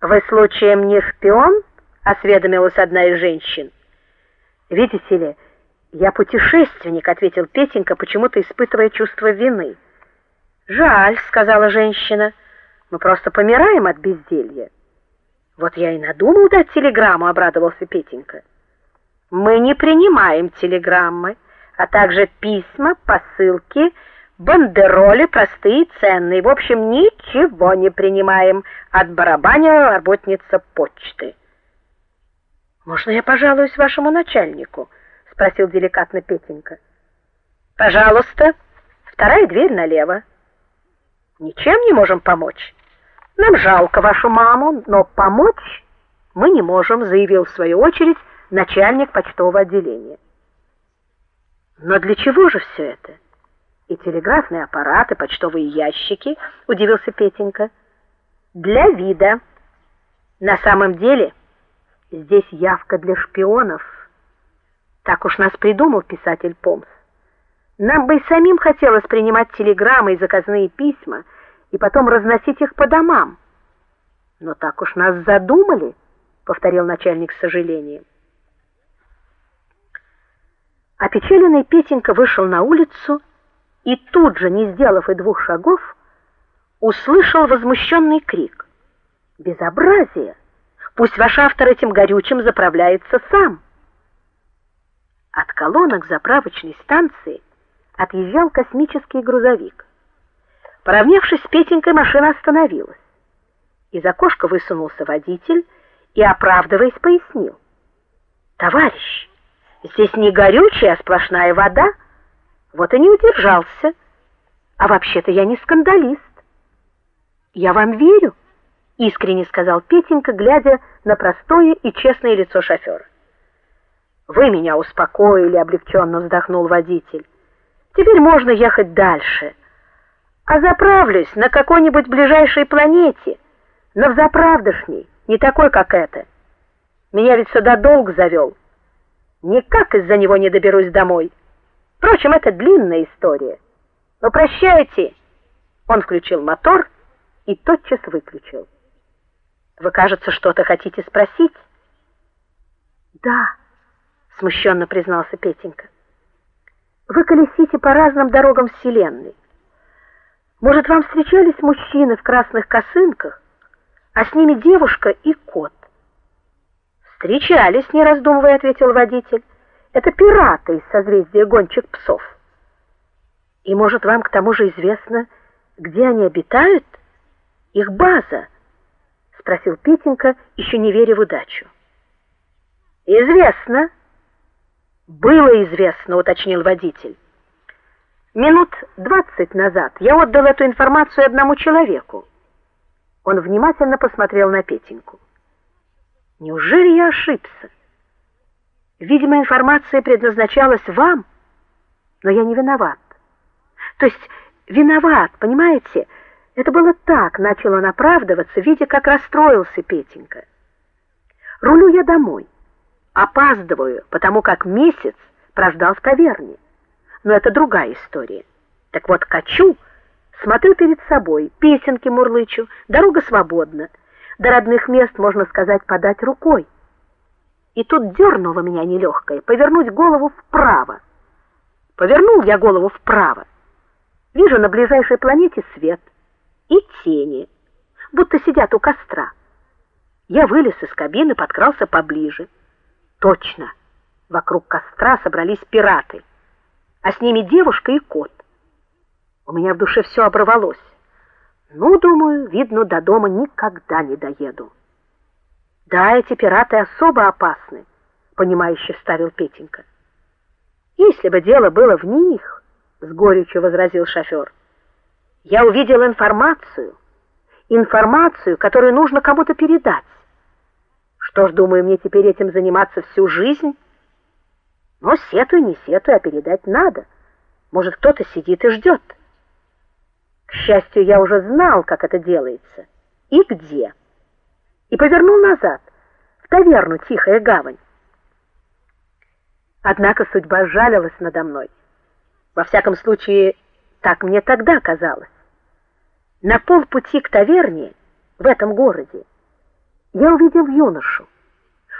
Вы случаем не шпион? осведомилась одна из женщин. Видите ли, я путешественник, ответил Петенька, почему-то испытывая чувство вины. Жаль, сказала женщина. Мы просто помираем от безделья. Вот я и надумал дать телеграмму, обрадовался Петенька. Мы не принимаем телеграммы, а также письма, посылки, бандероли простые ценные. В общем, ничего не принимаем, от барабанила работница почты. Можно я пожалуюсь вашему начальнику? спросил деликатно Петенька. Пожалуйста. Вторая дверь налево. Ничем не можем помочь. Нам жалко вашу маму, но помочь мы не можем, заявил в свою очередь начальник почтового отделения. Но для чего же все это? И телеграфные аппараты, почтовые ящики, удивился Петенька. Для вида. На самом деле, здесь явка для шпионов. Так уж нас придумал писатель Помс. Нам бы и самим хотелось принимать телеграммы и заказные письма и потом разносить их по домам. Но так уж нас задумали, повторил начальник с сожалением. Опечаленный Петенька вышел на улицу и тут же, не сделав и двух шагов, услышал возмущенный крик: "Безобразие! Пусть ваш автор этим горючим заправляется сам!" От колонок заправочной станции отъезжал космический грузовик. Поравнявшись с Петенькой, машина остановилась. Из окошка высунулся водитель и, оправдываясь, пояснил: "Товарищ, здесь не горючая, а сплошная вода. Вот и не удержался. А вообще-то я не скандалист". "Я вам верю", искренне сказал Петенька, глядя на простое и честное лицо шофера. "Вы меня успокоили", облегченно вздохнул водитель. "Теперь можно ехать дальше" а заправлюсь на какой-нибудь ближайшей планете, на взаправдошней, не такой, как эта. Меня ведь сюда долг завел. Никак из-за него не доберусь домой. Впрочем, это длинная история. Но прощайте. Он включил мотор и тотчас выключил. Вы, кажется, что-то хотите спросить? Да, смущенно признался Петенька. Вы колесите по разным дорогам вселенной. Может, вам встречались мужчины в красных косынках, а с ними девушка и кот? Встречались, не раздумывая, ответил водитель. Это пираты из созвездия гончих псов. И может, вам к тому же известно, где они обитают? Их база? спросил Петенька, еще не веря в удачу. Известно. Было известно, уточнил водитель. Минут двадцать назад я отдал эту информацию одному человеку. Он внимательно посмотрел на Петеньку. Неужели я ошибся? Видимо, информация предназначалась вам, но я не виноват. То есть виноват, понимаете? Это было так, начал он оправдываться, видя, как расстроился Петенька. Рулю я домой. Опаздываю, потому как месяц прождал в таверне но это другая история. Так вот, качу, смотрю перед собой, песенки мурлычу, дорога свободна. До родных мест, можно сказать, подать рукой. И тут дернуло меня нелегкое повернуть голову вправо. Повернул я голову вправо. Вижу на ближайшей планете свет и тени, будто сидят у костра. Я вылез из кабины, подкрался поближе. Точно. Вокруг костра собрались пираты а с ними девушка и кот. У меня в душе все оборвалось. Ну, думаю, видно, до дома никогда не доеду. Да, эти пираты особо опасны, понимающе вставил Петенька. Если бы дело было в них, с горечью возразил шофер. Я увидел информацию, информацию, которую нужно кому-то передать. Что ж, думаю, мне теперь этим заниматься всю жизнь? Но сетуй, не сетуй, а передать надо. Может, кто-то сидит и ждет. К счастью, я уже знал, как это делается и где. И повернул назад, в таверну Тихая гавань. Однако судьба жалилась надо мной. Во всяком случае, так мне тогда казалось. На полпути к таверне в этом городе я увидел юношу.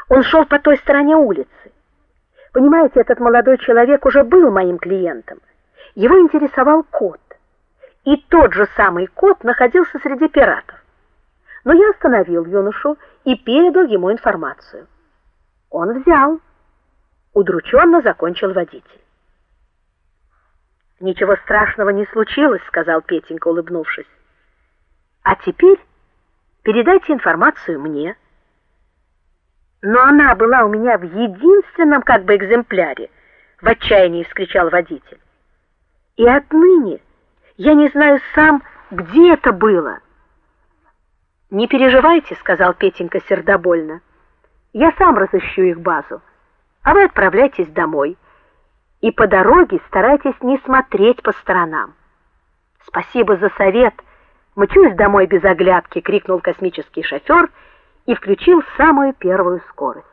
Он шел по той стороне улицы. Понимаете, этот молодой человек уже был моим клиентом. Его интересовал кот. И тот же самый кот находился среди пиратов. Но я остановил юношу и передал ему информацию. Он взял. Удрученно закончил водитель. Ничего страшного не случилось, сказал Петенька, улыбнувшись. А теперь передайте информацию мне. Но она была у меня в единственном как бы экземпляре, в отчаянии вскричал водитель. И отныне я не знаю сам, где это было. Не переживайте, сказал Петенька сердобольно. Я сам разыщу их базу. А вы отправляйтесь домой. И по дороге старайтесь не смотреть по сторонам. Спасибо за совет. Мчусь домой без оглядки, крикнул космический шофер и включил самую первую скорость.